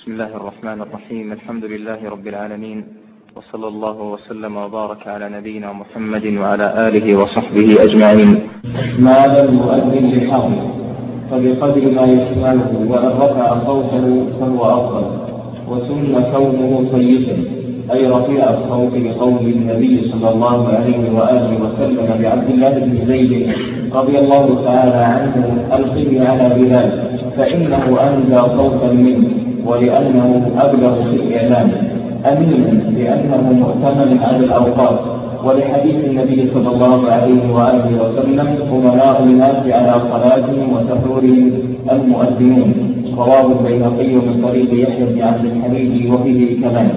بسم الله الرحمن الرحيم. الحمد لله رب العالمين وصلى الله وسلم وبارك على نبينا محمد وعلى آله وصحبه أجمعين. ما لم يؤذن لحاضر فبقدر ما يشمله وإن رفع صوته فهو أفضل. وسن كونه صيتا أي رفيع الصوت بقول النبي صلى الله عليه وآله وسلم بعبد الله بن زيد رضي الله تعالى عنه القي على بلال فإنه أنزى صوتا منه. ولأنه أبلغ في الإعلام أمين لأنه مؤتمن على الأوقات ولحديث النبي صلى الله عليه وآله وسلم أمراء الناس على صلاتهم وسحورهم المؤذنون رواه البيهقي من طريق يحيى بن عبد الحميد وفيه كلام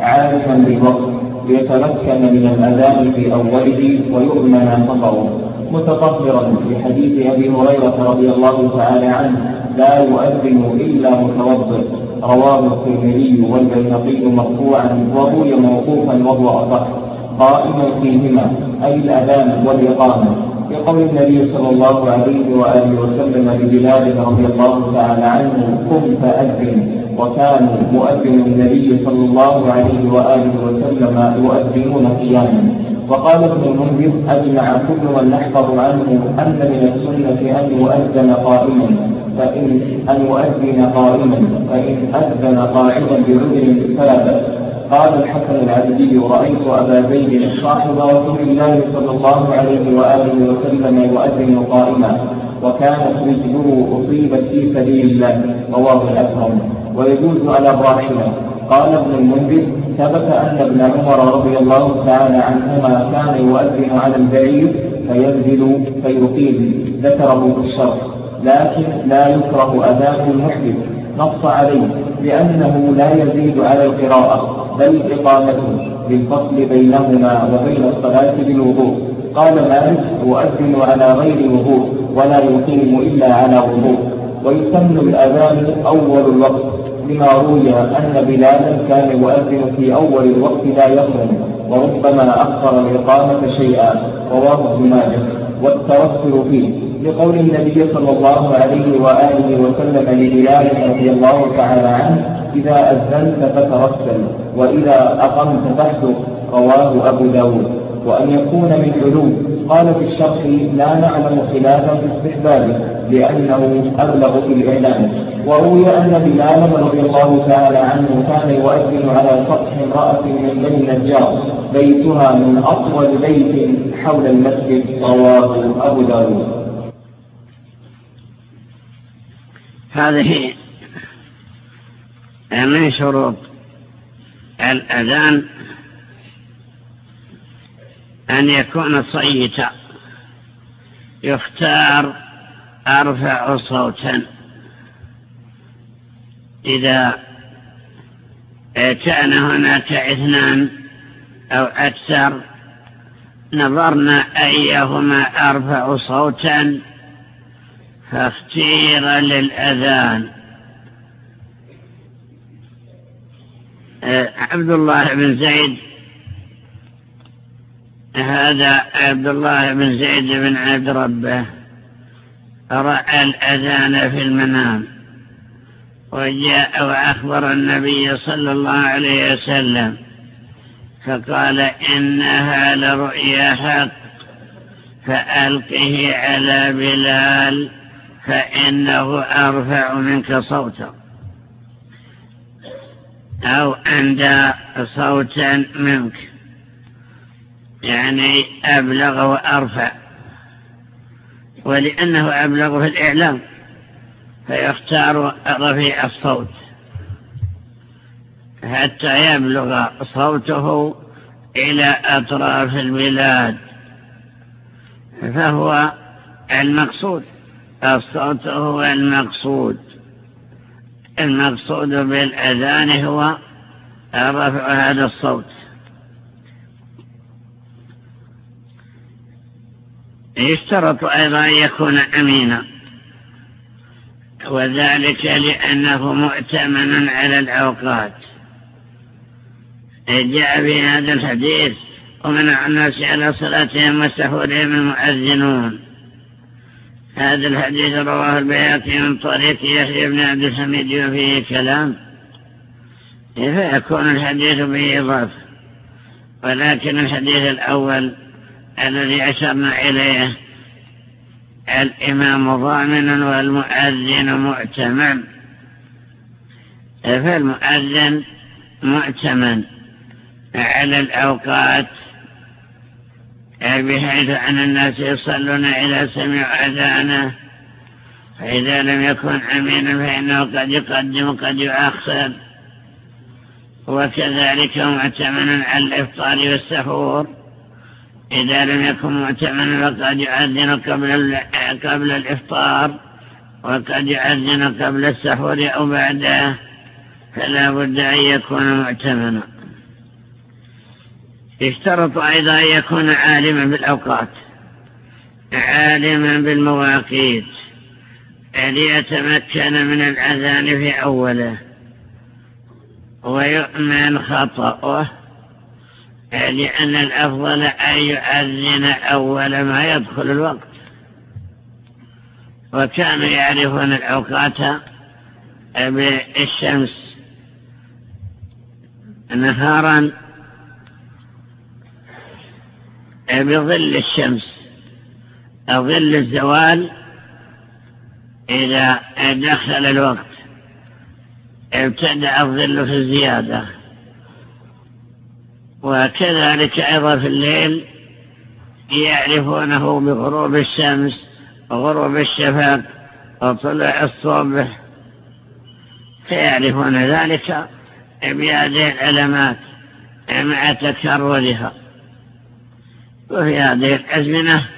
عالما بالوقت ليتمكن من الأذان في أوله ويؤمن خطره متطهرا لحديث أبي هريرة رضي الله تعالى عنه لا يؤذن إلا متوضئ. رواه الترمذي والبيهقي مرفوعا وروي موقوفا وهو أصح. قائما فيهما أي الأذان والإقامة. لقول النبي صلى الله عليه وآله وسلم لبلال رضي الله تعالى عنه قم فأذن. وكان مؤذن النبي صلى الله عليه وآله وسلم يؤذنون قياما. وقال ابن المنذر أجمع كل من نحفظ عنه أن من السنة أن يؤذن قائما. فإن أن يؤذن قائما فإن أذن قاعدا بعذر فلا بأس. قال الحسن العبدي رأيت أبا زيد صاحب رسول الله صلى الله عليه وآله وسلم يؤذن قائما وكانت رجله أصيبت في سبيل الله. رواه الأكرم ويجوز على الراحلة. قال ابن المنذر ثبت أن ابن عمر رضي الله تعالى عنهما كان يؤذن على البعير فينزل فيقيم. ذكره في الشرح. لكن لا يكره أذان المحدث نص عليه لأنه لا يزيد على القراءة بل إقامته للفصل بينهما وبين الصلاة بالوضوء. قال مالك يؤذن على غير وضوء ولا يقيم إلا على وضوء. ويسمى الأذان أول الوقت لما روي أن بلالا كان يؤذن في أول الوقت لا يخرج وربما أخر الإقامة شيئا رواه ابن ماجه والتوسل فيه. لقول النبي صلى الله عليه وآله وسلم لبلال رضي الله تعالى عنه إذا أذنت فترسل وإذا أقمت فاحدث رواه أبو داود. وأن يكون من علو قال في الشرح لا نعلم خلافا في استحبابه لأنه أبلغ في الإعلان وروي أن بلالا رضي الله تعالى عنه كان يؤذن على سطح امرأة من بني النجار بيتها من أطول بيت حول المسجد رواه أبو داود. هذه من شروط الأذان أن يكون صيتا يختار أرفع صوتا. إذا كان هناك اثنان أو أكثر نظرنا أيهما أرفع صوتا فاختير للأذان. عبد الله بن زيد. هذا عبد الله بن زيد بن عبد ربه. رأى الأذان في المنام. وجاء وأخبر النبي صلى الله عليه وسلم. فقال إنها لرؤيا حق فألقه على بلال. فإنه أرفع منك صوتا أو عند صوتا منك. يعني أبلغ وأرفع. ولأنه أبلغ في الإعلام فيختار رفيع الصوت. حتى يبلغ صوته إلى أطراف البلاد. فهو المقصود. الصوت هو المقصود. المقصود بالأذان هو رفع هذا الصوت. يشترط أيضا أن يكون أمينا. وذلك لأنه مؤتمن على الأوقات. جاء في هذا الحديث ومنع الناس على صلاتهم وسهولهم المؤذنون. هذا الحديث رواه البياقي من طريق يحيى بن عبد الحميد وفيه كلام. فيكون الحديث به إضافة ولكن الحديث الأول الذي أشرنا إليه الإمام ضامن والمؤذن مؤتمن. فالمؤذن مؤتمن؟ على الأوقات بحيث أن الناس يصلون إلى سمع أذانه فإذا لم يكن أمينا فإنه قد يقدم قد يؤخر. وكذلك معتمنا على الإفطار والسحور إذا لم يكن معتمنا فقد يؤذن قبل, قبل الإفطار وقد يؤذن قبل السحور أو بعده فلا بد أن يكون معتمنا اشترط أيضا أن يكون عالما بالأوقات عالما بالمواقيت ليتمكن من الأذان في أوله ويؤمن خطأه لأن الأفضل أن يؤذن أول ما يدخل الوقت. وكانوا يعرفون الأوقات بالشمس نهارا بظل الشمس؟ ظل الزوال إذا دخل الوقت. ابتدأ الظل في الزيادة. وكذلك أيضا في الليل يعرفونه بغروب الشمس وغروب الشفاق وطلع الصبح. فيعرفون ذلك بهذه العلامات مع تكررها. وفي هذه الأزمنة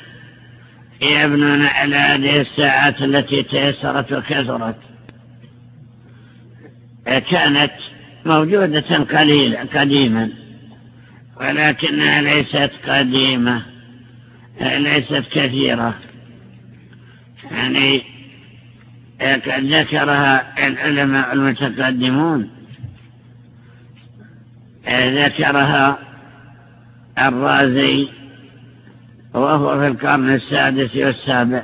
يبنون على هذه الساعات التي تيسرت وكثرت. كانت موجودة قليلا قديما ولكنها ليست قديمة ليست كثيرة. يعني قد ذكرها العلماء المتقدمون. ذكرها الرازي وهو في القرن السادس والسابع.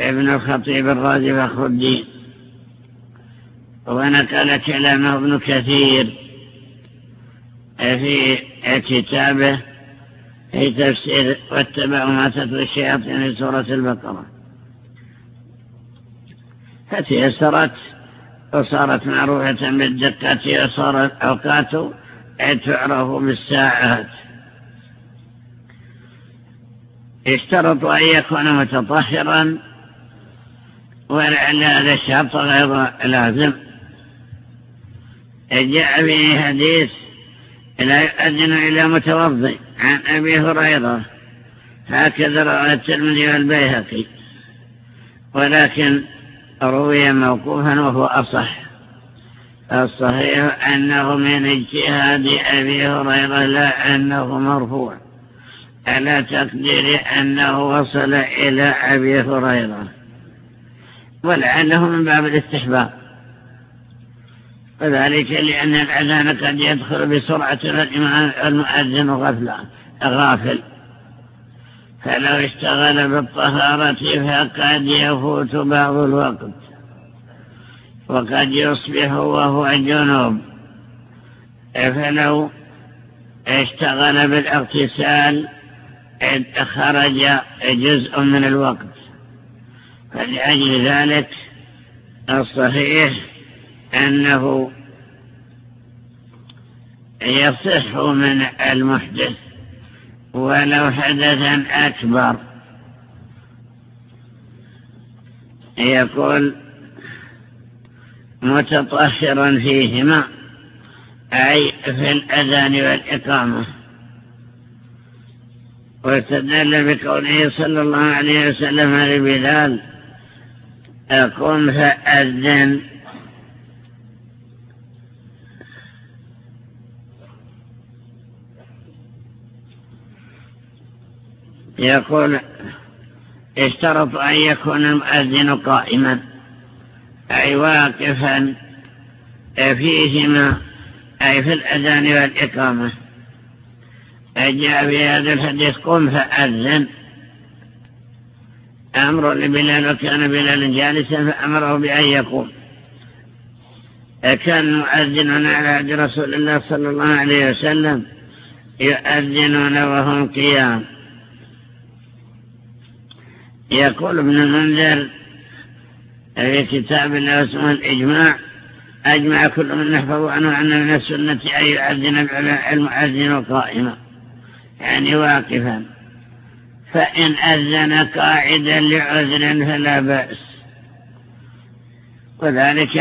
ابن الخطيب الرازي فخر الدين. ونقل كلامه ابن كثير في كتابه في تفسير واتبعوا ما تتلو الشياطين في سورة البقرة. فتيسرت وصارت معروفة بالدقة وصارت أوقات تعرف بالساعات. اشترط أن يكون متطهرا ولعل هذا الشرط غير لازم. جاء به حديث لا يؤذن إلى متوضئ عن أبي هريرة هكذا رواه الترمذي والبيهقي. ولكن روي موقوفا وهو أصح. الصحيح أنه من اجتهاد أبي هريرة لا أنه مرفوع. على تقدير أنه وصل إلى أبي هريرة. ولعله من باب الاستحباب. وذلك لأن الأذان قد يدخل بسرعة المؤذن غفلا غافل. فلو اشتغل بالطهارة فقد يفوت بعض الوقت. وقد يصبح وهو جنوب. فلو اشتغل بالاغتسال خرج جزء من الوقت. فلأجل ذلك الصحيح أنه يصح من المحدث ولو حدثا أكبر. يقول متطهرا فيهما أي في الأذان والإقامة. واستدل بقوله صلى الله عليه وسلم لبلال أقوم فأذن يقول اشترط أن يكون المؤذن قائما أي واقفا فيهما أي في الأذان والإقامة جاء في هذا الحديث قم فأذن. أمر لبلال وكان بلال جالسا فأمره بأن يقوم. كان مؤذنون على عهد رسول الله صلى الله عليه وسلم يؤذنون وهم قيام. يقول ابن المنذر في كتاب الله اسمه الإجماع أجمع كل من نحفظ عنه أن من السنة أن يؤذن المؤذن قائما يعني واقفا. فإن أذن قاعدا لعذر فلا بأس. وذلك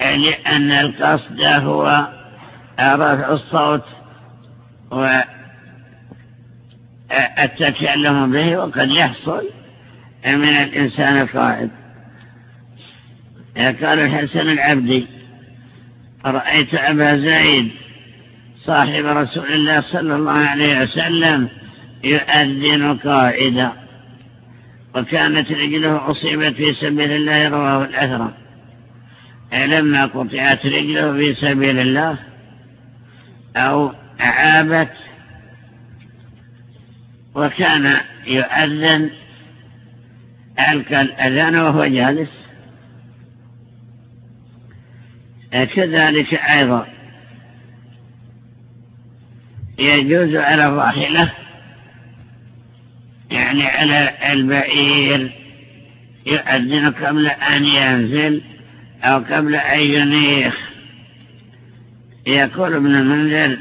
لأن القصد هو رفع الصوت والتكلم به وقد يحصل من الإنسان القائد. قال الحسن العبدي رأيت أبا زيد صاحب رسول الله صلى الله عليه وسلم يؤذن قائدا وكانت رجله أصيبت في سبيل الله رواه الأثرم لما قطعت رجله في سبيل الله أو عابت وكان يؤذن ألقى الأذان وهو جالس. كذلك أيضا يجوز على الراحلة يعني على البعير يؤذن قبل أن ينزل أو قبل أن ينيخ. يقول ابن المنذر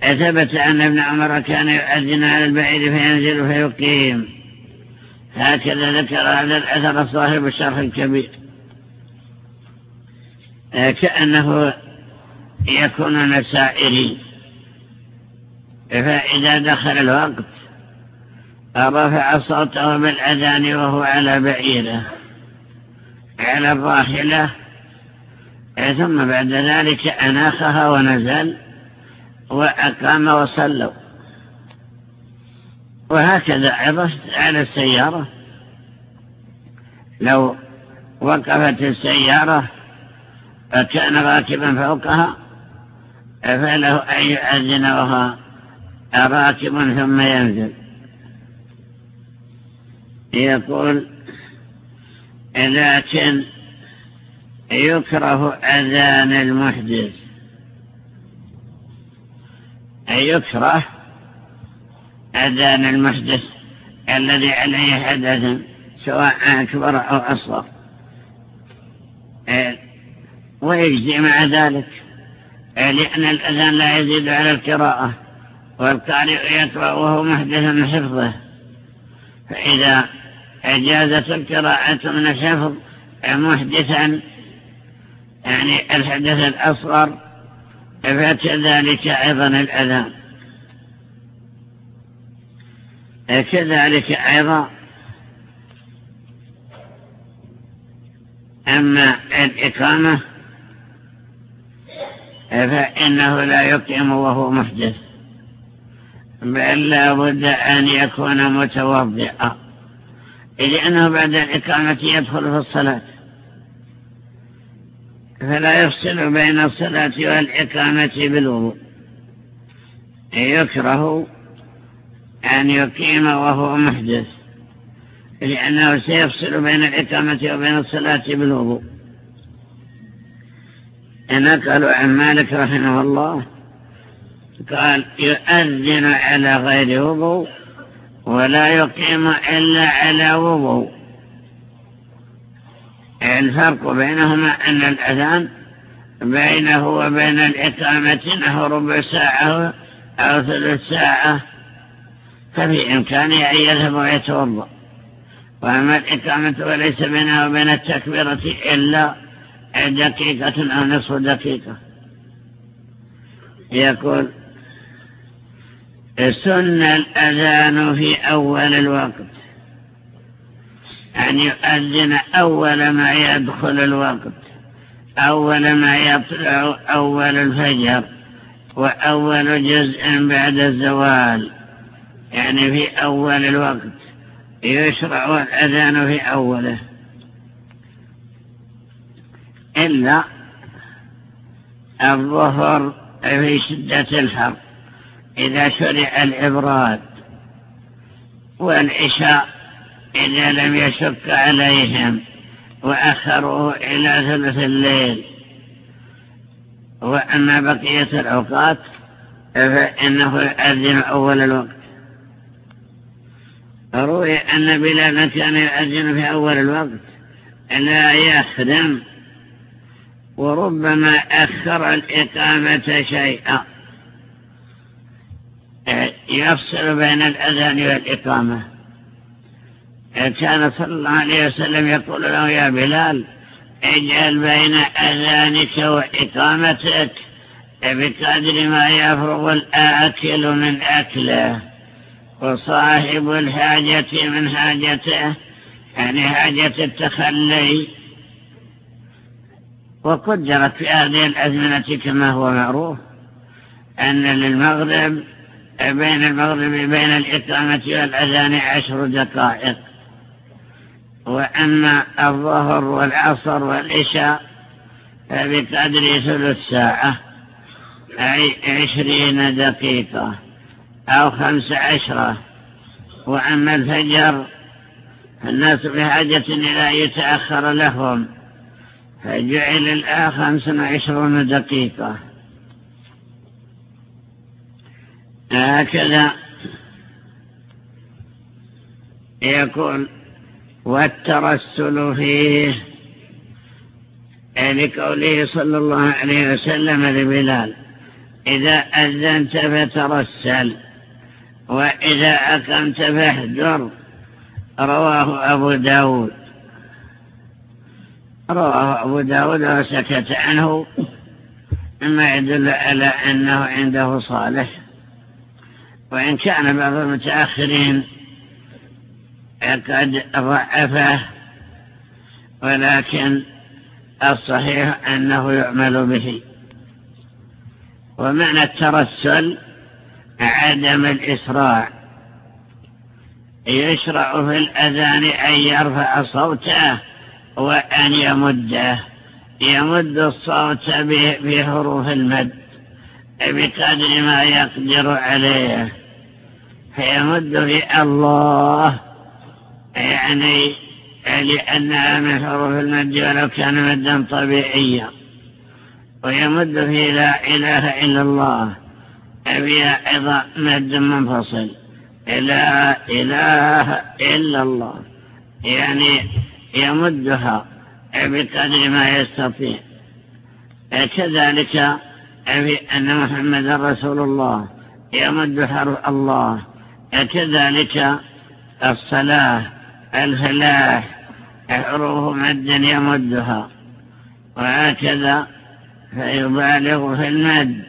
ثبت أن ابن عمر كان يؤذن على البعير فينزل فيقيم. هكذا ذكر هذا الأثر صاحب الشرح الكبير. كأنه يكون نسائري فإذا دخل الوقت رفع صوته بالأذان وهو على بعيره على الراحلة ثم بعد ذلك أناخها ونزل وأقام وصلوا. وهكذا عرفت على السيارة. لو وقفت السيارة فكان راكبا فوقها فله أن يؤذن وهو راكب ثم ينزل. يقول لكن يكره أذان المحدث. يكره أذان المحدث الذي عليه حدث سواء أكبر أو أصغر. ويجزي مع ذلك لأن الأذان لا يزيد على القراءة. والقارئ يقرأ وهو محدث حفظة. فإذا أجازت القراءة من الحفظ محدثا يعني الحدث الأصغر فكذلك أيضا الأذان كذلك أيضا أما الإقامة فإنه لا يقيم وهو محدث. بل لا بد أن يكون متوضئا. لأنه بعد الإقامة يدخل في الصلاة. فلا يفصل بين الصلاة والإقامة بالوضوء. يكره أن يقيم وهو محدث. لأنه سيفصل بين الإقامة وبين الصلاة بالوضوء. نقلوا عن مالك رحمه الله قال يؤذن على غير وضوء ولا يقيم إلا على وضوء. الفرق بينهما أن الأذان بينه وبين الإقامة نحو ربع ساعة أو ثلث ساعة ففي إمكانه أن يذهب ويتوضأ. وأما الإقامة وليس بينها وبين التكبيرة إلا دقيقة أو نصف دقيقة. يقول سن الأذان في أول الوقت. أن يؤذن أول ما يدخل الوقت. أول ما يطلع أول الفجر وأول جزء بعد الزوال. يعني في أول الوقت. يشرع الأذان في أوله. إلا الظهر في شدة الحر. إذا شرع الإبراد والعشاء إذا لم يشك عليهم وأخروه إلى ثلث الليل. وأما بقية الأوقات فإنه يؤذن أول الوقت. روي أن بلال كان يؤذن في أول الوقت لا يخدم وربما أخر الإقامة شيئا. يفصل بين الأذان والإقامة. كان صلى الله عليه وسلم يقول له يا بلال اجعل بين أذانك وإقامتك بقدر ما يفرغ الآكل من أكله. وصاحب الحاجة من حاجته يعني حاجة التخلي. وقدرت في هذه الأزمنة كما هو معروف أن للمغرب بين المغرب بين الإقامة والأذان عشر دقائق. وأما الظهر والعصر والعشاء فبقدر ثلث ساعة أي عشرين دقيقة أو خمس عشرة. وأما الفجر الناس بحاجة إلى يتأخر لهم فجعل الآن خمس وعشرون دقيقة. هكذا يقول والترسل فيه لقوله صلى الله عليه وسلم لبلال إذا أذنت فترسل وإذا أقمت فاهجر رواه أبو داود. رواه أبو داود وسكت عنه مما يدل على أنه عنده صالح. وإن كان بعض المتأخرين قد ضعفه ولكن الصحيح أنه يعمل به. ومعنى الترسل عدم الإسراع. يشرع في الأذان أن يرفع صوته وأن يمده. يمد الصوت بحروف المد بقدر ما يقدر عليه. فيمد في الله. يعني لأنها من حروف المد ولو كان مدا طبيعيا. ويمد في لا إله إلا الله. أبيها أيضا مد منفصل. لا إله إلا الله. يعني يمدها بقدر ما يستطيع. كذلك في أن محمد رسول الله. يمد حرف الله. كذلك الصلاة الفلاح حروف مد يمدها. وهكذا فيبالغ في المد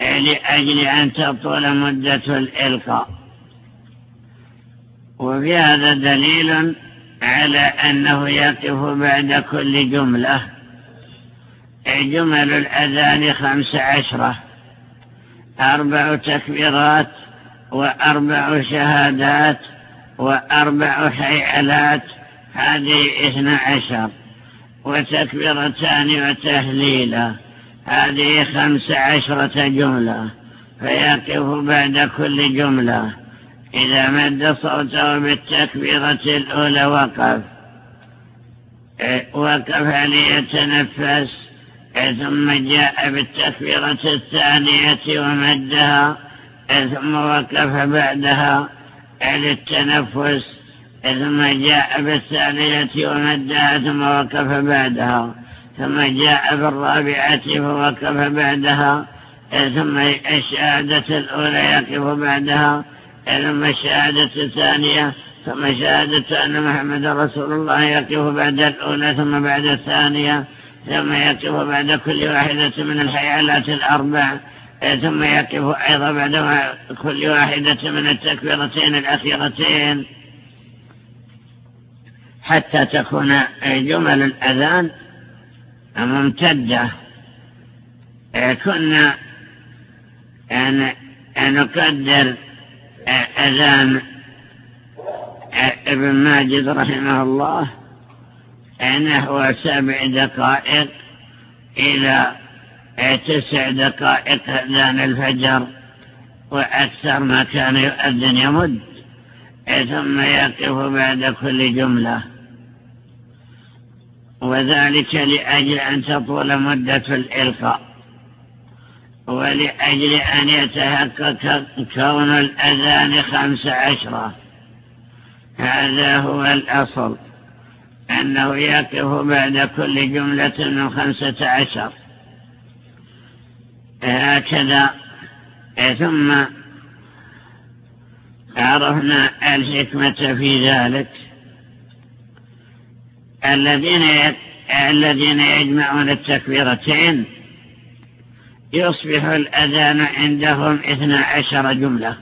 لأجل أن تطول مدة الإلقاء. وفي هذا دليل على أنه يقف بعد كل جملة. جمل الأذان خمس عشرة أربع تكبيرات وأربع شهادات وأربع حيعلات هذه اثنى عشر وتكبيرتان وتهليلة هذه خمس عشرة جملة فيقف بعد كل جملة. إذا مد صوته بالتكبيرة الأولى وقف. وقف ليتنفس ثم جاء بالتكبيرة الثانية ومدها. ثم وقف بعدها للتنفس ثم جاء بالثانية ومدها ثم وقف بعدها ثم جاء بالرابعة فوقف بعدها ثم الشهادة الأولى يقف بعدها ثم الشهادة الثانية ثم شهادة أن محمد رسول الله يقف بعد الأولى ثم بعد الثانية ثم يقف بعد كل واحدة من الحيالات الأربع. ثم يقف أيضا بعد كل واحدة من التكبيرتين الأخيرتين حتى تكون جمل الأذان ممتدة. كنا نقدر أذان ابن ماجد رحمه الله نحو سبع دقائق إلى تسع دقائق أذان الفجر وأكثر ما كان يؤذن يمد ثم يقف بعد كل جملة. وذلك لأجل أن تطول مدة الإلقاء ولأجل أن يتحقق كون الأذان خمس عشرة. هذا هو الأصل أنه يقف بعد كل جملة من خمسة عشر. هكذا. ثم عرفنا الحكمة في ذلك. الذين الذين يجمعون التكبيرتين يصبح الأذان عندهم اثنى عشر جملة.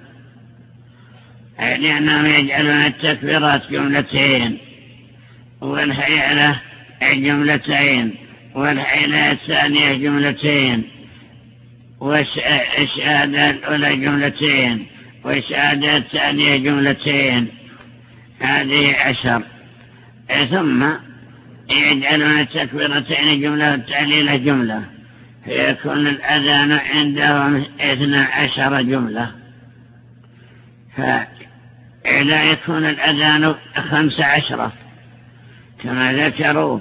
لأنهم يجعلون التكبيرات جملتين والحيلة جملتين والحيلة الثانية جملتين. والشهادة الأولى جملتين والشهادة الثانية جملتين. هذه عشر. ثم يجعلون التكبيرتين جملة والتعليل جملة. فيكون الأذان عندهم اثنى عشر جملة. فلا يكون الأذان خمس عشرة. كما ذكروا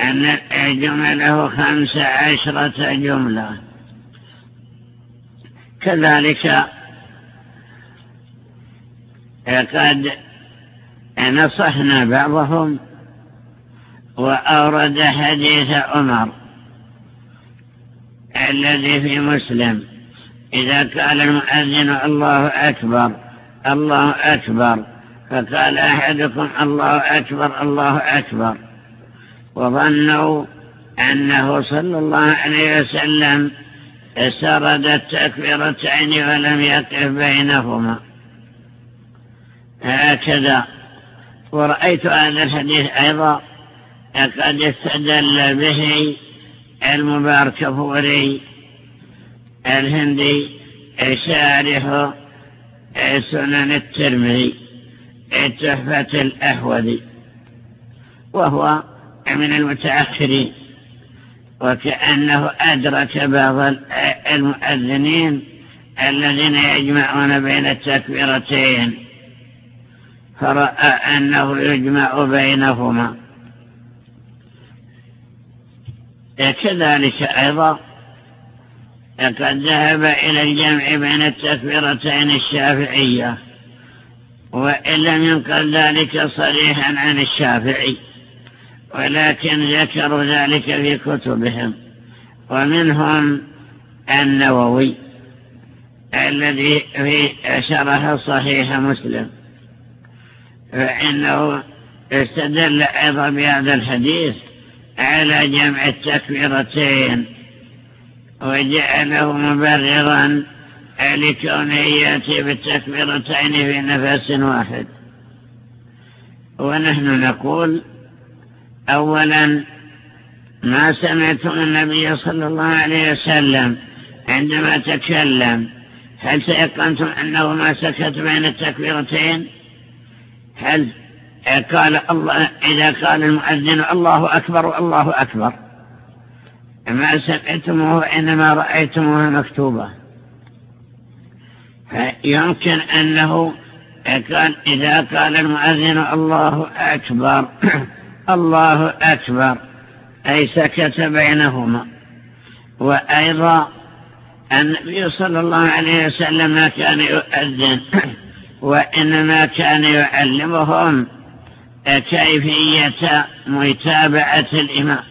أن جمله خمس عشرة جملة. كذلك قد نصحنا بعضهم وأورد حديث عمر الذي في مسلم إذا قال المؤذن الله أكبر الله أكبر فقال أحدكم الله أكبر الله أكبر وظنوا أنه صلى الله عليه وسلم سرد التكبيرتين ولم يقف بينهما. هكذا. ورأيت هذا الحديث أيضا قد استدل به المبارك فوري الهندي شارح سنن الترمذي تحفة الأحوذي وهو من المتأخرين. وكأنه أدرك بعض المؤذنين الذين يجمعون بين التكبيرتين فرأى أنه يجمع بينهما. كذلك أيضا قد ذهب إلى الجمع بين التكبيرتين الشافعية وإن لم ينقل ذلك صريحا عن الشافعي. ولكن ذكروا ذلك في كتبهم. ومنهم النووي الذي في شرح صحيح مسلم. فإنه استدل أيضا بهذا الحديث على جمع التكبيرتين. وجعله مبررا لكونه يأتي بالتكبيرتين في نفس واحد. ونحن نقول أولا ما سمعتم النبي صلى الله عليه وسلم عندما تكلم؟ هل تيقنتم أنه ما سكت بين التكبيرتين؟ هل قال الله إذا قال المؤذن الله أكبر الله أكبر. ما سمعتموه إنما رأيتموه مكتوبة. فيمكن أنه قال إذا قال المؤذن الله أكبر. الله أكبر أي سكت بينهما. وأيضا النبي صلى الله عليه وسلم ما كان يؤذن وإنما كان يعلمهم كيفية متابعة الإمام.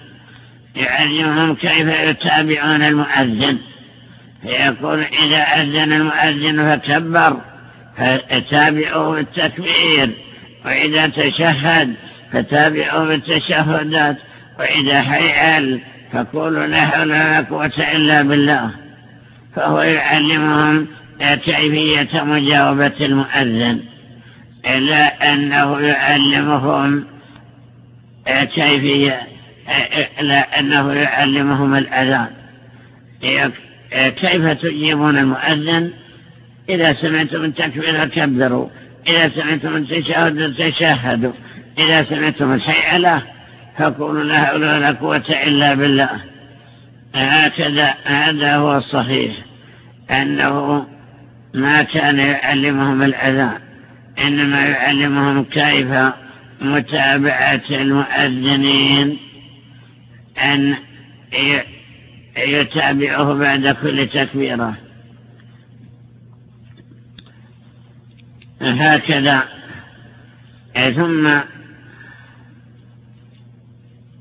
يعلمهم كيف يتابعون المؤذن. فيقول إذا أذن المؤذن فكبر فتابعوا بالتكبير وإذا تشهد فتابعوا بالتشهدات وإذا حيال فقولوا لا حول ولا قوة إلا بالله. فهو يعلمهم كيفية مجاوبة المؤذن إلا أنه يعلمهم كيفية لا أنه يعلمهم الأذان. كيف تجيبون المؤذن؟ إذا سمعتم التكبير كبروا إذا سمعتم التشهد تشهدوا إذا سمعتم الشيء له فقولوا لا حول ولا قوة إلا بالله. هكذا هذا هو الصحيح. أنه ما كان يعلمهم الأذان إنما يعلمهم كيف متابعة المؤذنين أن يتابعه بعد كل تكبيرة. هكذا. ثم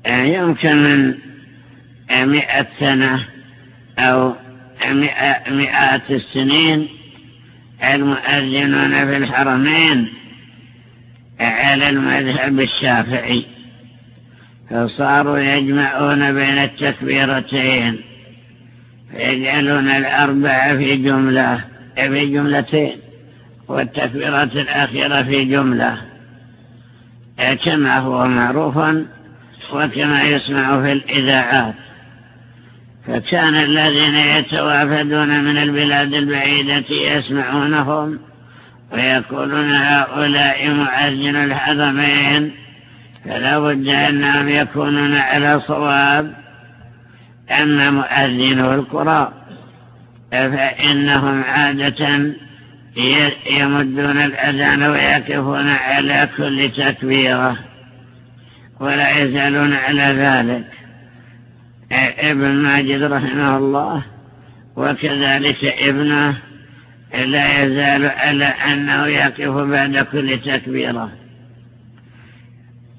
يمكن من مئة سنة أو مئات السنين المؤذنون في الحرمين على المذهب الشافعي فصاروا يجمعون بين التكبيرتين فيجعلون الأربعة في جملة في جملتين والتكبيرات الأخيرة في جملة. كما هو معروف وكما يسمع في الإذاعات فكان الذين يتوافدون من البلاد البعيدة يسمعونهم ويقولون هؤلاء معزن الحرمين فلا بد أنهم يكونون على صواب. أما مؤذنو القرى فإنهم عادة يمدون الأذان ويقفون على كل تكبيرة. ولا يزالون على ذلك. ابن ماجد رحمه الله وكذلك ابنه لا يزال على أنه يقف بعد كل تكبيرة.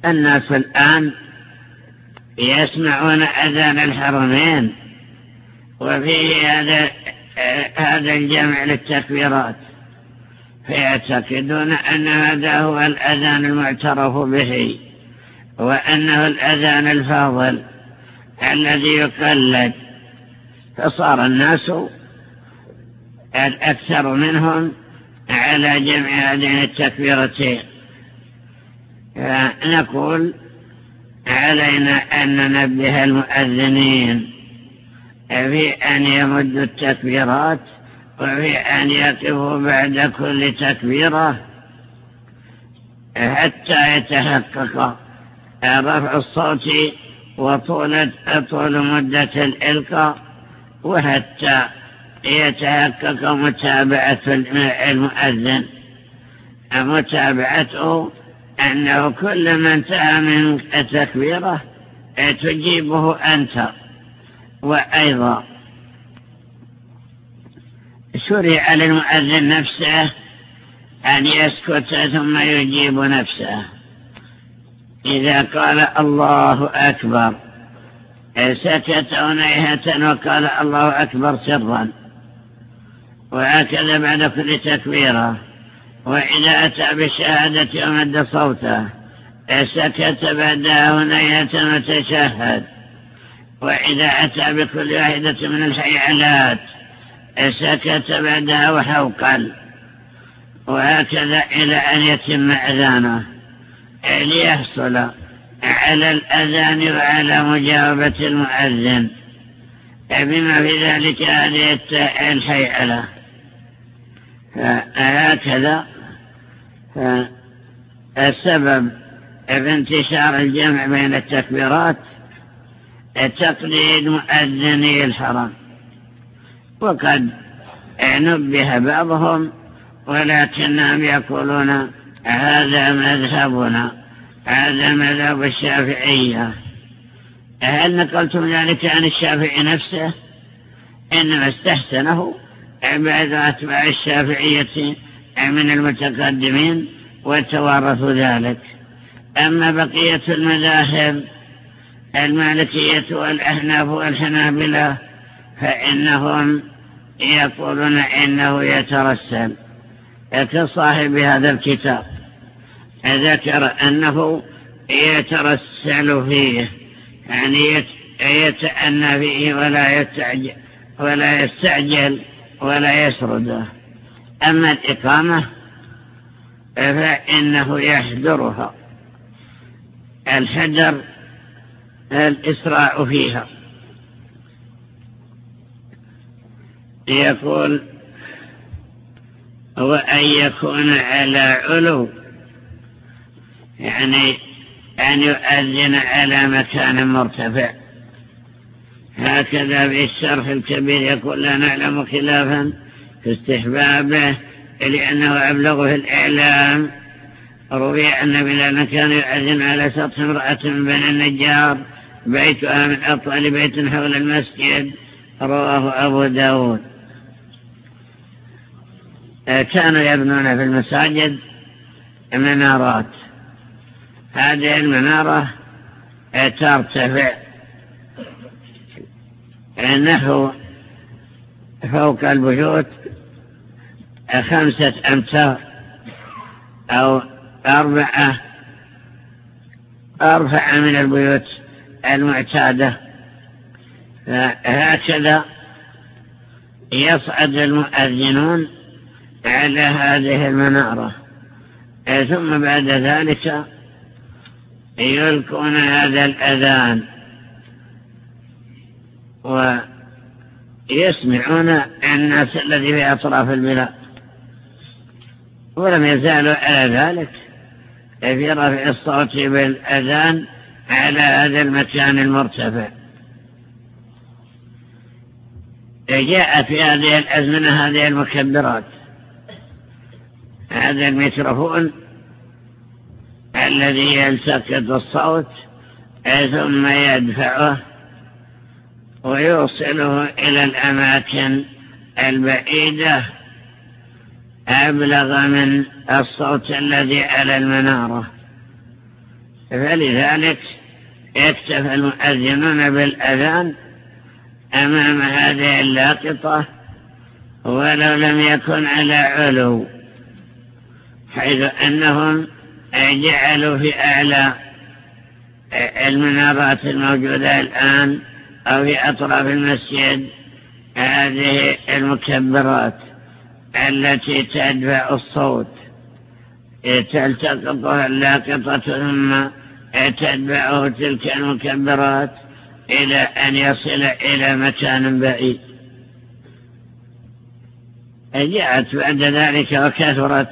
الناس الآن يسمعون أذان الحرمين وفيه هذا هذا الجمع للتكبيرات. فيعتقدون أن هذا هو الأذان المعترف به. وأنه الأذان الفاضل الذي يقلد فصار الناس الأكثر منهم على جمع هذين التكبيرتين. نقول علينا أن ننبه المؤذنين في أن يمدوا التكبيرات وفي أن يقفوا بعد كل تكبيرة حتى يتحقق رفع الصوت وطول طول مدة الإلقاء وحتى يتحقق متابعة المؤذن. متابعته أنه كل من انتهى من التكبيرة تجيبه أنت. وأيضا شرع للمؤذن نفسه أن يسكت ثم يجيب نفسه. إذا قال الله أكبر. سكت أنيهة وقال الله أكبر سرا. وهكذا بعد كل تكبيرة. وإذا أتى بالشهادة ومد صوته. سكت بعدها هنية وتشهد وإذا أتى بكل واحدة من الحيالات. سكت بعدها وحوقا وهكذا إلى أن يتم أذانه. ليحصل على الأذان وعلى مجاوبة المؤذن. بما في ذلك هذه الحيئلة هكذا السبب في انتشار الجمع بين التكبيرات تقليد مؤذني الحرم وقد نبه بعضهم ولكنهم يقولون هذا مذهبنا هذا مذهب الشافعية. هل نقلتم ذلك عن الشافعي نفسه؟ إنما استحسنه بعد أتباع الشافعية من المتقدمين وتوارثوا ذلك. أما بقية المذاهب المالكية والأحناف والحنابلة فإنهم يقولون إنه يترسل. كصاحب هذا الكتاب ذكر أنه يترسل فيه يعني يتأنى فيه ولا يستعجل, ولا يستعجل ولا يسرده أما الإقامة فإنه يحذرها. الحذر الإسراع فيها. يقول وأن يكون على علو. يعني أن يؤذن على مكان مرتفع. هكذا في الشرح الكبير يقول لا نعلم خلافا في استحبابه لأنه أبلغ في الإعلام. روي أن بلالا كان يؤذن على سطح امرأة من بني النجار بيتها من أطول بيت حول المسجد. رواه أبو داود. كانوا يبنون في المساجد منارات. هذه المنارة ترتفع. نحو فوق البيوت خمسة أمتار أو أربعة أرفع من البيوت المعتادة. هكذا يصعد المؤذنون على هذه المنارة. ثم بعد ذلك يلقون هذا الأذان ويسمعون الناس الذي في أطراف البلاد ولم يزالوا على ذلك. في رفع الصوت بالأذان على هذا المكان المرتفع. جاءت في هذه الأزمنة هذه المكبرات. هذا الميكروفون الذي يلتقط الصوت ثم يدفعه ويوصله إلى الأماكن البعيدة. أبلغ من الصوت الذي على المنارة. فلذلك يكتفى المؤذنون بالأذان أمام هذه اللاقطة ولو لم يكن على علو. حيث أنهم جعلوا في أعلى المنارات الموجودة الآن أو في أطراف المسجد هذه المكبرات التي تدفع الصوت. تلتقطها اللاقطة ثم تدفعه تلك المكبرات إلى أن يصل إلى مكان بعيد. جاءت بعد ذلك وكثرت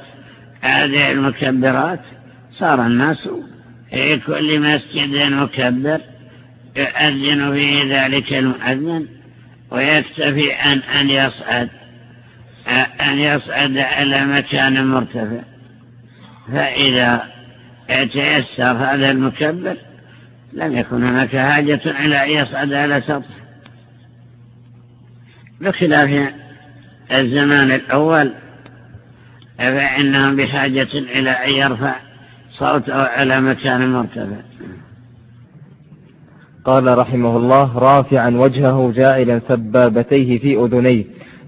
هذه المكبرات صار الناس في كل مسجد مكبر يؤذن فيه ذلك المؤذن ويكتفي أن, أن يصعد أن يصعد على مكان مرتفع. فإذا يتيسر هذا المكبر لم يكن هناك حاجة إلى أن يصعد على سطح. بخلاف الزمان الأول فإنهم بحاجة إلى أن يرفع صوته على مكان مرتفع. قال رحمه الله رافعا وجهه جائلا سبابتيه في أذنيه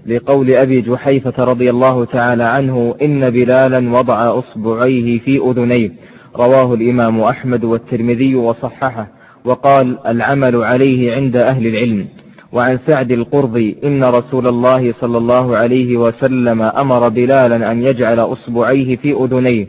لقول أبي جحيفة رضي الله تعالى عنه إن بلالا وضع أصبعيه في أذنيه. رواه الإمام أحمد والترمذي وصححه وقال العمل عليه عند أهل العلم. وعن سعد القرضي إن رسول الله صلى الله عليه وسلم أمر بلالا أن يجعل أصبعيه في أذنيه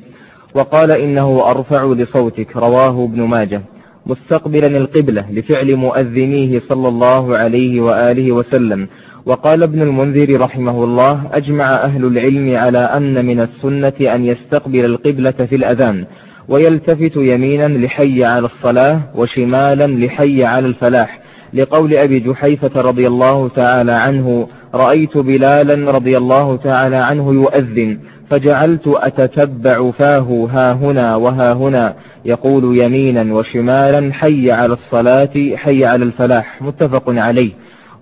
وقال إنه أرفع لصوتك رواه ابن ماجه. مستقبلا القبلة لفعل مؤذنيه صلى الله عليه وآله وسلم. وقال ابن المنذر رحمه الله أجمع أهل العلم على أن من السنة أن يستقبل القبلة في الأذان ويلتفت يمينا لحي على الصلاة وشمالا لحي على الفلاح لقول أبي جحيفة رضي الله تعالى عنه رأيت بلالا رضي الله تعالى عنه يؤذن فجعلت أتتبع فاه ها هنا وها هنا يقول يمينا وشمالا حي على الصلاة حي على الفلاح متفق عليه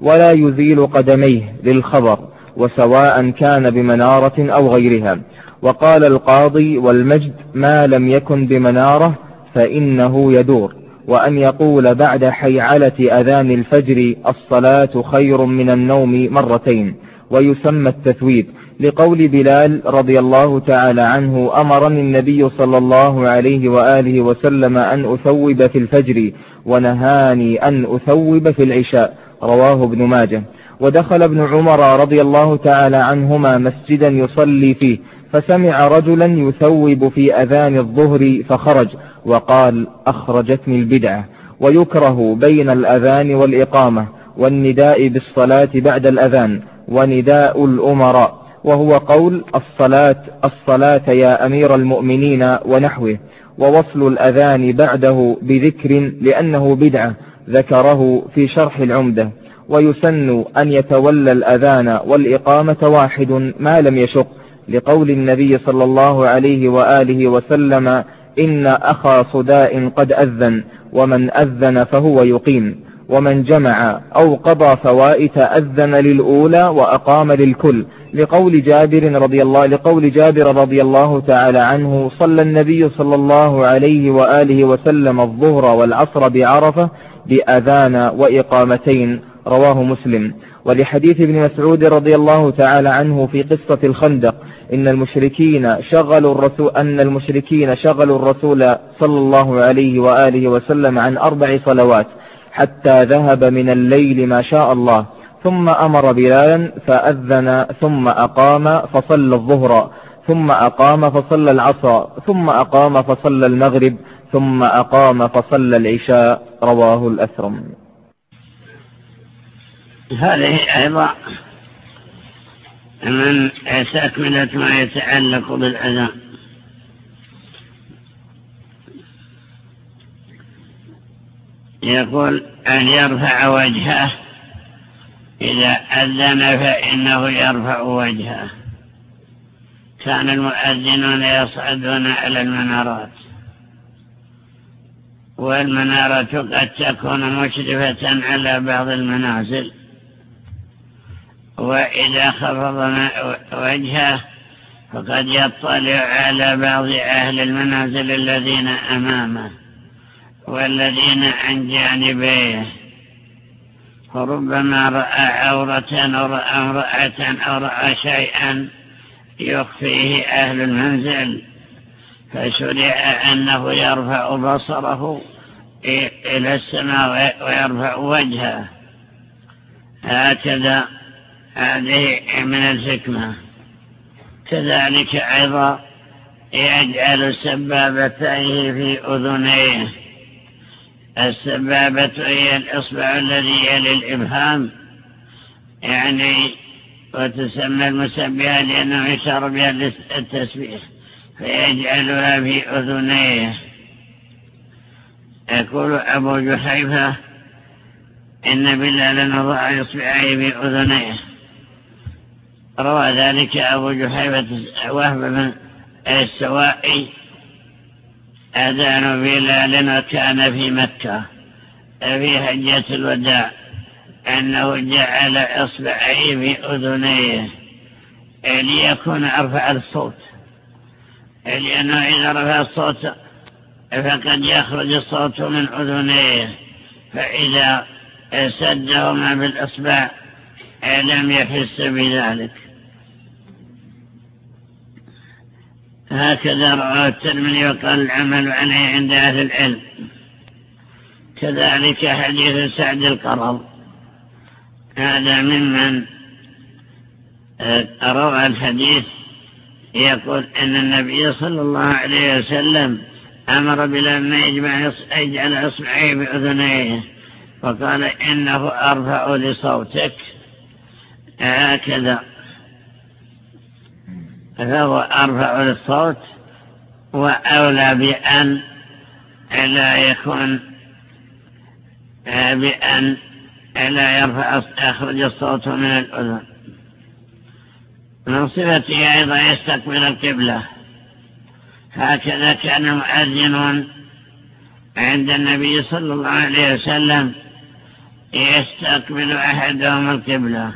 ولا يزيل قدميه للخبر وسواء كان بمنارة أو غيرها وقال القاضي والمجد ما لم يكن بمنارة فإنه يدور. وأن يقول بعد حيعلة أذان الفجر الصلاة خير من النوم مرتين ويسمى التثويب. لقول بلال رضي الله تعالى عنه أمرني النبي صلى الله عليه وآله وسلم أن أثوب في الفجر ونهاني أن أثوب في العشاء. رواه ابن ماجه. ودخل ابن عمر رضي الله تعالى عنهما مسجدا يصلي فيه فسمع رجلا يثوب في أذان الظهر فخرج وقال أخرجتني البدعة ويكره بين الأذان والإقامة والنداء بالصلاة بعد الأذان ونداء الأمراء وهو قول الصلاة الصلاة يا أمير المؤمنين ونحوه ووصل الأذان بعده بذكر لأنه بدعة ذكره في شرح العمدة ويسن أن يتولى الأذان والإقامة واحد ما لم يشق لقول النبي صلى الله عليه وآله وسلم إن أخا صداء قد أذن ومن أذن فهو يقيم ومن جمع أو قضى فوائت أذن للأولى وأقام للكل. لقول جابر رضي الله لقول جابر رضي الله تعالى عنه صلى النبي صلى الله عليه وآله وسلم الظهر والعصر بعرفة بأذان وإقامتين رواه مسلم. ولحديث ابن مسعود رضي الله تعالى عنه في قصة الخندق إن المشركين شغلوا الرسول أن المشركين شغلوا الرسول صلى الله عليه وآله وسلم عن أربع صلوات حتى ذهب من الليل ما شاء الله ثم أمر بلالا فأذن ثم أقام فصلى الظهر ثم أقام فصلى العصر ثم أقام فصلى المغرب ثم أقام فصلى العشاء رواه الأثرم. هذه أيضا من تكملة ما يتعلق بالأذان. يقول أن يرفع وجهه. إذا أذن فإنه يرفع وجهه. كان المؤذنون يصعدون على المنارات. والمنارة قد تكون مشرفة على بعض المنازل. وإذا خفض وجهه فقد يطلع على بعض أهل المنازل الذين أمامه والذين عن جانبيه. فربما رأى عورة أو رأى امرأة أو رأى شيئا يخفيه أهل المنزل فشرع أنه يرفع بصره إلى السماء ويرفع وجهه. هكذا هذه من الحكمة. كذلك أيضا يجعل سبابتيه في أذنيه. السبابة هي الإصبع الذي يلي الإبهام يعني وتسمى المسبحة لأنه يشار بها التسبيح فيجعلها في أذنيه. يقول أبو جحيفة إن بلالا نضع إصبعيه في أذنيه. روى ذلك أبو جحيفة وهب من السوائي أذان بلال وكان في مكة في حجة الوداع أنه جعل إصبعيه في أذنيه ليكون أرفع الصوت لأنه إذا رفع الصوت فقد يخرج الصوت من أذنيه فإذا سدهما بالإصبع لم يحس بذلك. هكذا رواه الترمذي وقال العمل عليه عند أهل العلم. كذلك حديث سعد القرض هذا ممن آه، روى الحديث يقول أن النبي صلى الله عليه وسلم أمر بلما يجعل إصبعيه بأذنيه وقال إنه أرفع لصوتك. هكذا. فهو أرفع للصوت وأولى بأن لا يكون بأن لا يرفع يخرج الصوت من الأذن. من صفته أيضا يستقبل القبلة. هكذا كان المؤذنون عند النبي صلى الله عليه وسلم يستقبل أحدهم القبلة.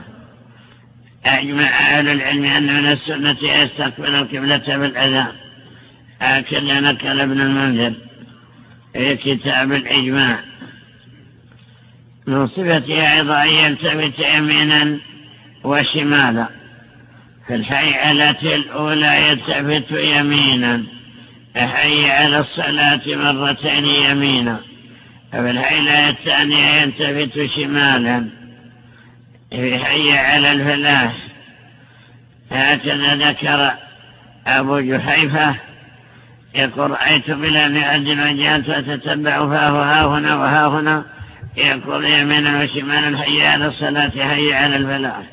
أجمع أهل العلم أن من السنة يستقبل القبلة بالأذان. هكذا نكل ابن المنذر في كتاب الإجماع. من صفته أيضا يلتفت يمينا وشمالا. في الحيئة الأولى يلتفت يمينا. حي على الصلاة مرتين يمينا. وفي الحيئة الثانية يلتفت شمالا. في حي على الفلاح. هكذا ذكر أبو جحيفة يقول رأيت بلا يؤذن وجهت وتتبع فاه ها هنا وها هنا يقول يمينا وشمالا حي على الصلاة حي على الفلاح.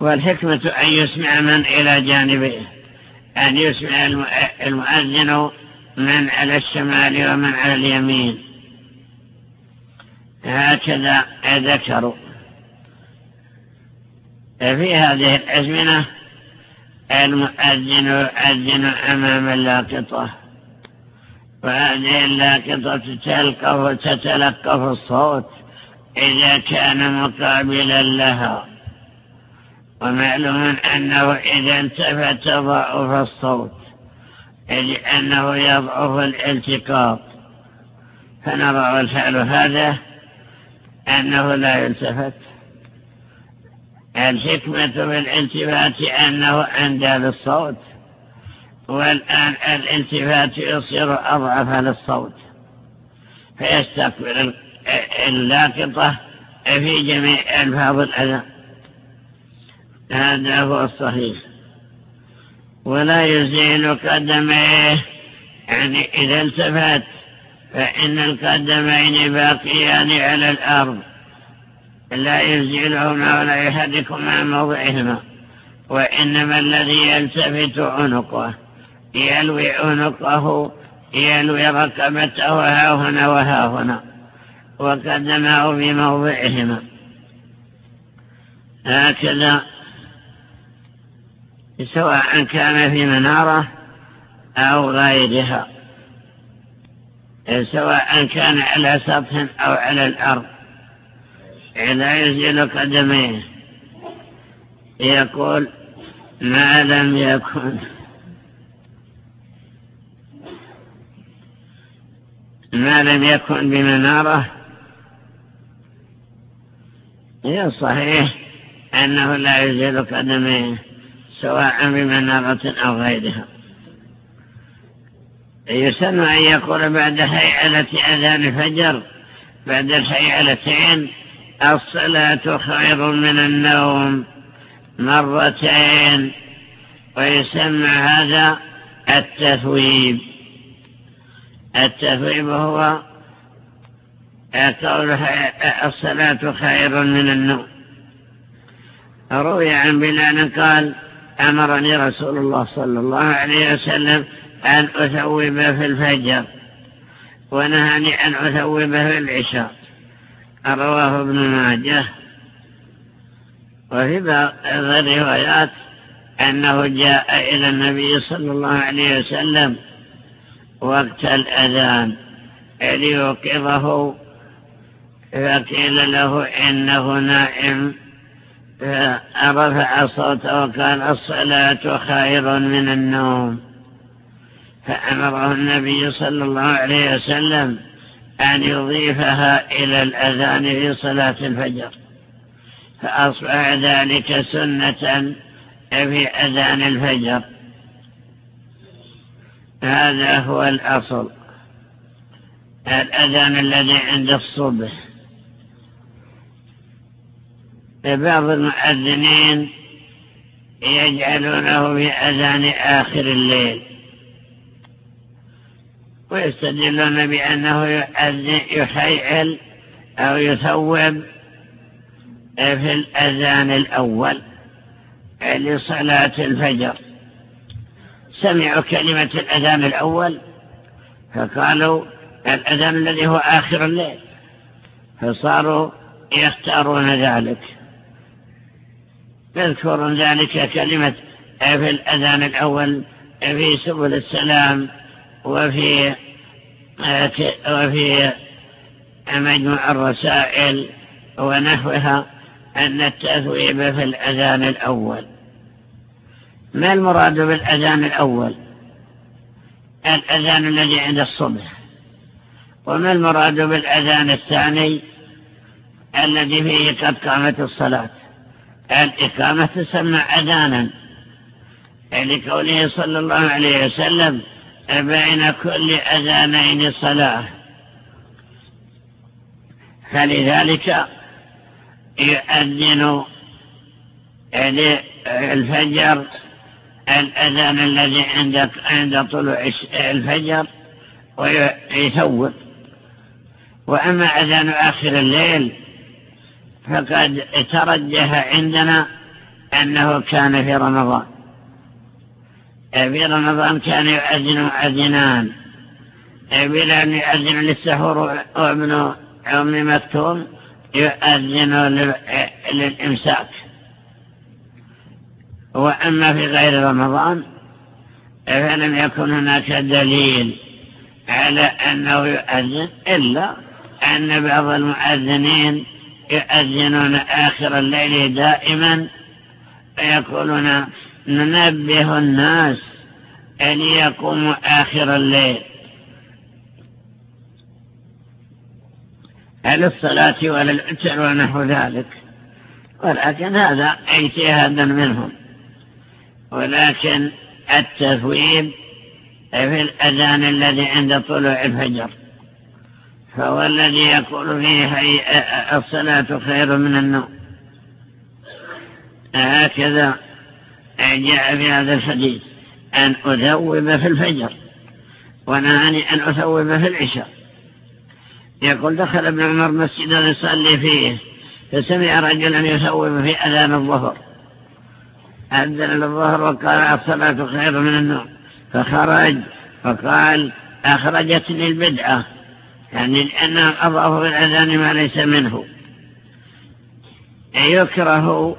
والحكمة أن يسمع من إلى جانبه أن يسمع المؤذن من على الشمال ومن على اليمين. هكذا ذكروا. في هذه الأزمنة المؤذن يؤذن أمام اللاقطة وهذه اللاقطة تلقف تتلقف الصوت إذا كان مقابلا لها ومعلوم أنه إذا انتفت ضعف الصوت لأنه يضعف الالتقاط. فنرى الفعل هذا أنه لا يلتفت. الحكمة بالالتفات أنه أندى للصوت والآن الالتفات يصير أضعف للصوت فيستقبل اللاقطة في جميع ألفاظ الأذى. هذا هو الصحيح. ولا يزيل قدميه. يعني إذا التفت فإن القدمين باقيان على الأرض. لا يزيلهما ولا عن موضعهما. وإنما الذي يلتفت عنقه يلوي عنقه يلوي ركبته ها هنا وها هنا. وقدمه في موضعهما. هكذا. سواء كان في منارة أو غيرها. سواء كان على سطح أو على الأرض. لا يزيل قدميه يقول ما لم يكن. ما لم يكن بمنارة. هي صحيح أنه لا يزيل قدميه سواء بمنارة أو غيرها. يسن أن يقول بعد هيئلة أذان الفجر بعد الهيئلتين الصلاة خير من النوم مرتين ويسمى هذا التثويب. التثويب هو قولها الصلاة خير من النوم. روي عن بلال قال أمرني رسول الله صلى الله عليه وسلم أن أثوب في الفجر ونهاني أن أثوب في العشاء. رواه ابن ماجه. وفي بعض الروايات أنه جاء إلى النبي صلى الله عليه وسلم وقت الأذان ليوقظه فقيل له إنه نائم. فرفع صوته وقال الصلاة خير من النوم. فأمره النبي صلى الله عليه وسلم أن يضيفها إلى الأذان في صلاة الفجر. فأصبح ذلك سنة في أذان الفجر. هذا هو الأصل. الأذان الذي عند الصبح. بعض المؤذنين يجعلونه في أذان آخر الليل. ويستدلون بأنه يحيعل أو يثوب في الأذان الأول لصلاة الفجر. سمعوا كلمة الأذان الأول فقالوا الأذان الذي هو آخر الليل فصاروا يختارون ذلك. يذكرون ذلك كلمة في الأذان الأول في سبل السلام وفي وفي مجموع الرسائل ونحوها أن التثويب في الأذان الأول. ما المراد بالأذان الأول؟ الأذان الذي عند الصبح. وما المراد بالأذان الثاني؟ الذي فيه قد قامت الصلاة. الإقامة تسمى أذانا. لقوله صلى الله عليه وسلم بين كل أذانين صلاة. فلذلك يؤذن الفجر الأذان الذي عند عند طلوع الفجر ويثوب وأما أذان آخر الليل فقد ترجح عندنا أنه كان في رمضان. في رمضان كان يؤذن مؤذنان بلال يؤذن للسحور وابن أم مكتوم يؤذن للإمساك. وأما في غير رمضان فلم يكن هناك دليل على أنه يؤذن إلا أن بعض المؤذنين يؤذنون آخر الليل دائما فيقولون ننبه الناس أن يقوموا آخر الليل. على الصلاة ولا الأتر ونحو ذلك؟ ولكن هذا اجتهادا منهم. ولكن التثويب في الأذان الذي عند طلوع الفجر فهو الذي يقول فيه الصلاة خير من النوم. هكذا جاء في هذا الحديث أن أثوب في الفجر ونهاني أن أثوب في العشاء. يقول دخل ابن عمر مسجدا يصلي فيه فسمع رجلا يثوب في أذان الظهر. أذن الظهر وقال الصلاة خير من النوم. فخرج فقال أخرجتني البدعة يعني أضافوا في الأذان ما ليس منه. يكره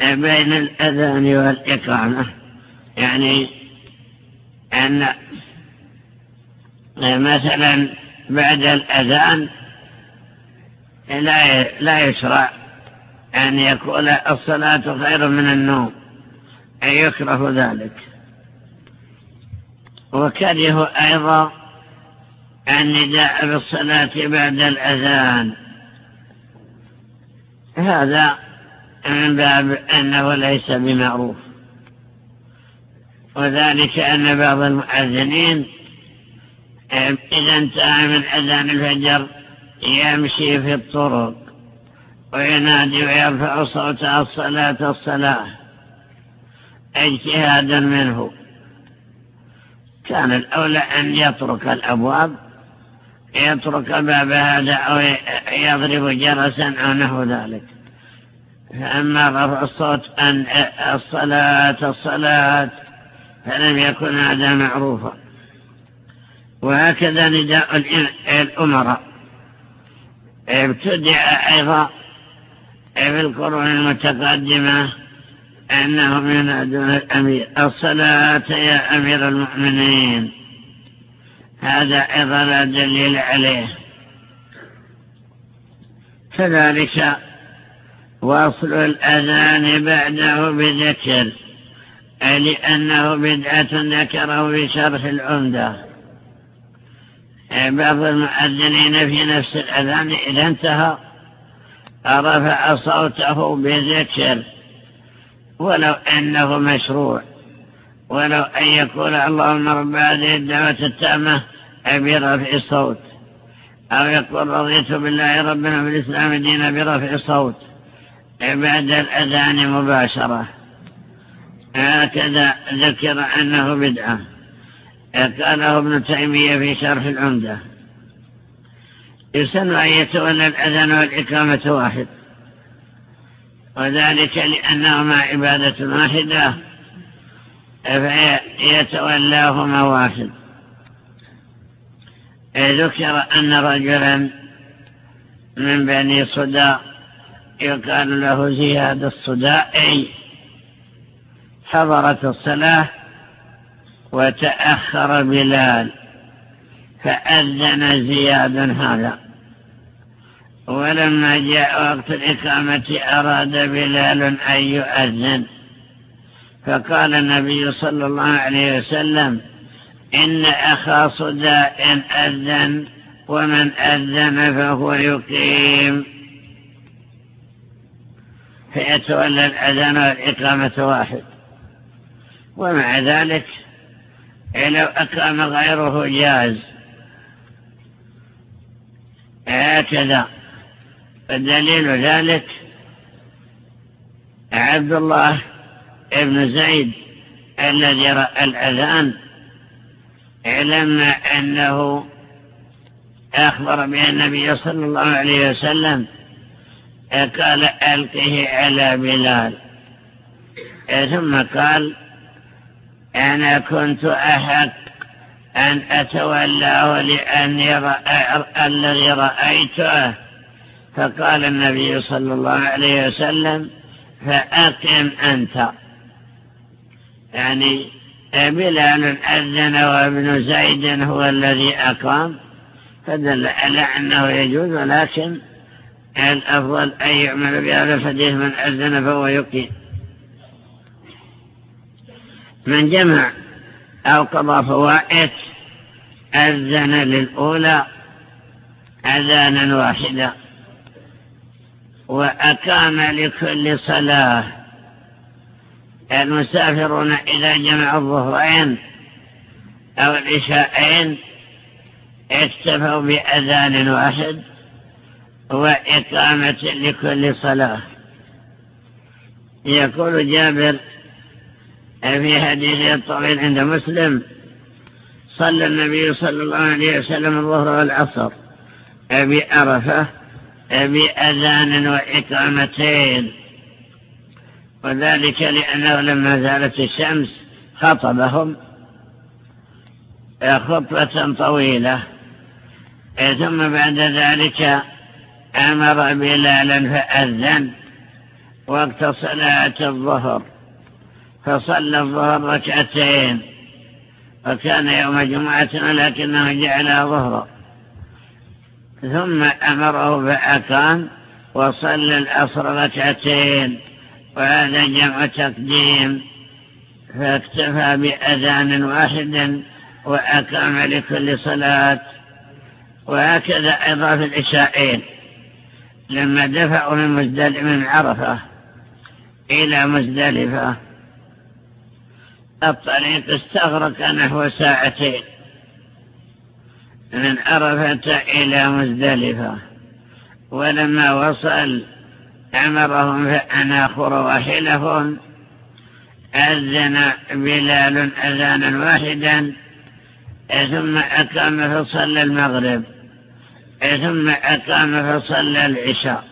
بين الأذان والإقامة. يعني أن مثلا بعد الأذان لا يشرع أن يكون الصلاة خير من النوم أي يكره ذلك. وكره أيضا النداء بالصلاة بعد الأذان. هذا من باب أنه ليس بمعروف. وذلك أن بعض المؤذنين إذا انتهى من أذان الفجر يمشي في الطرق وينادي ويرفع صوته الصلاة الصلاة اجتهادا منه. كان الأولى أن يترك الأبواب يترك باب هذا أو يضرب جرسا أو نحو ذلك. فأما رفع الصوت أن الصلاة الصلاة فلم يكن هذا معروفا. وهكذا نداء الأمراء. ابتدع أيضا في القرون المتقدمة أنهم ينادون الأمير الصلاة يا أمير المؤمنين. هذا أيضا لا دليل عليه. كذلك واصل الأذان بعده بذكر لأنه بدعة ذكره في شرح العمدة. بعض المؤذنين في نفس الأذان إذا انتهى رفع صوته بذكر ولو أنه مشروع ولو أن يقول اللهم رب هذه الدعوة التامة برفع الصوت أو يقول رضيت بالله ربنا بالإسلام دينا برفع الصوت. بعد الأذان مباشرة. هكذا ذكر أنه بدعة. قاله ابن تيمية في شرح العمدة. يسن أن يتولى الأذان والإقامة واحد. وذلك لأنهما عبادة واحدة. فيتولاهما واحد. ذكر أن رجلا من بني صداء يقال له زياد الصدائي. حضرت الصلاة وتأخر بلال فأذن زياد هذا. ولما جاء وقت الإقامة أراد بلال أن يؤذن. فقال النبي صلى الله عليه وسلم إن أخا صداء أذن ومن أذن فهو يقيم. فيتولى الأذان والإقامة واحد. ومع ذلك لو أقام غيره جاز. هكذا. فدليل ذلك عبد الله ابن زيد الذي رأى الأذان لما أنه أخبر به النبي صلى الله عليه وسلم قال ألقه على بلال. ثم قال أنا كنت أحق أن أتولاه لأني رأى الذي رأيته. فقال النبي صلى الله عليه وسلم فأقم أنت. يعني بلال أذن وابن زيد هو الذي أقام فدل على أنه يجوز ولكن الأفضل أن يعمل بهذا الحديث من أذن فهو يقيم من جمع أو قضى فوائد أذن للأولى أذانا واحدا وأقام لكل صلاة. المسافرون إذا جمعوا الظهرين أو العشاءين اكتفوا بأذان واحد. وإقامة لكل صلاة. يقول جابر في حديث الطويل عند مسلم صلى النبي صلى الله عليه وسلم الظهر والعصر. بأرفة بأذان وإقامتين. وذلك لأنه لما زالت الشمس خطبهم خطبة طويلة. ثم بعد ذلك أمر بلالا فأذن وقت صلاة الظهر فصلى الظهر ركعتين وكان يوم جمعة ولكنه جعلها ظهرا ثم أمره فأقام وصلى الأصر ركعتين وهذا جمع تقديم فاكتفى بأذان واحد وأقام لكل صلاة وهكذا أيضا في العشاءين لما دفعوا من مزدلفة من عرفة إلى مزدلفة الطريق استغرق نحو ساعتين من عرفة إلى مزدلفة. ولما وصل أمرهم فأناخوا رواحلهم أذن بلال أذانا واحدا ثم أقام فصلى المغرب. ثم أقام فصلى العشاء.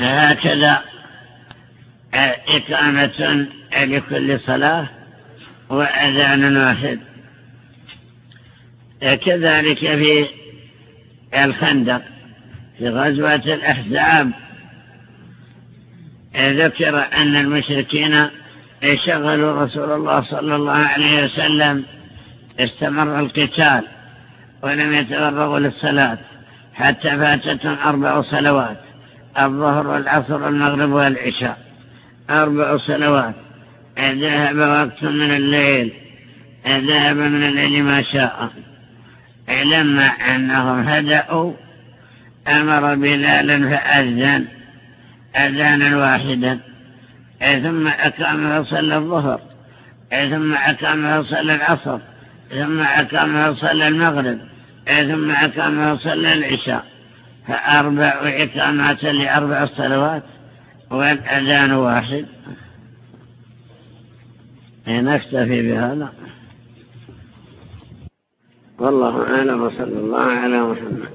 هكذا إقامة لكل صلاة وأذان واحد. كذلك في الخندق في غزوة الأحزاب. ذكر أن المشركين شغلوا رسول الله صلى الله عليه وسلم استمر القتال. ولم يتفرغوا للصلاة حتى فاتتهم أربع صلوات الظهر والعصر والمغرب والعشاء. أربع صلوات. ذهب وقت من الليل ذهب من الليل ما شاء. لما أنهم هدأوا أمر بلالا فأذن أذانا واحدا. ثم أقام فصلى الظهر ثم أقام فصلى العصر ثم أقام فصلى المغرب. ثم أقام فصلى العشاء فأربع إقامات لأربع صلوات والأذان واحد. نكتفي بهذا. والله أعلم وصلى الله على محمد.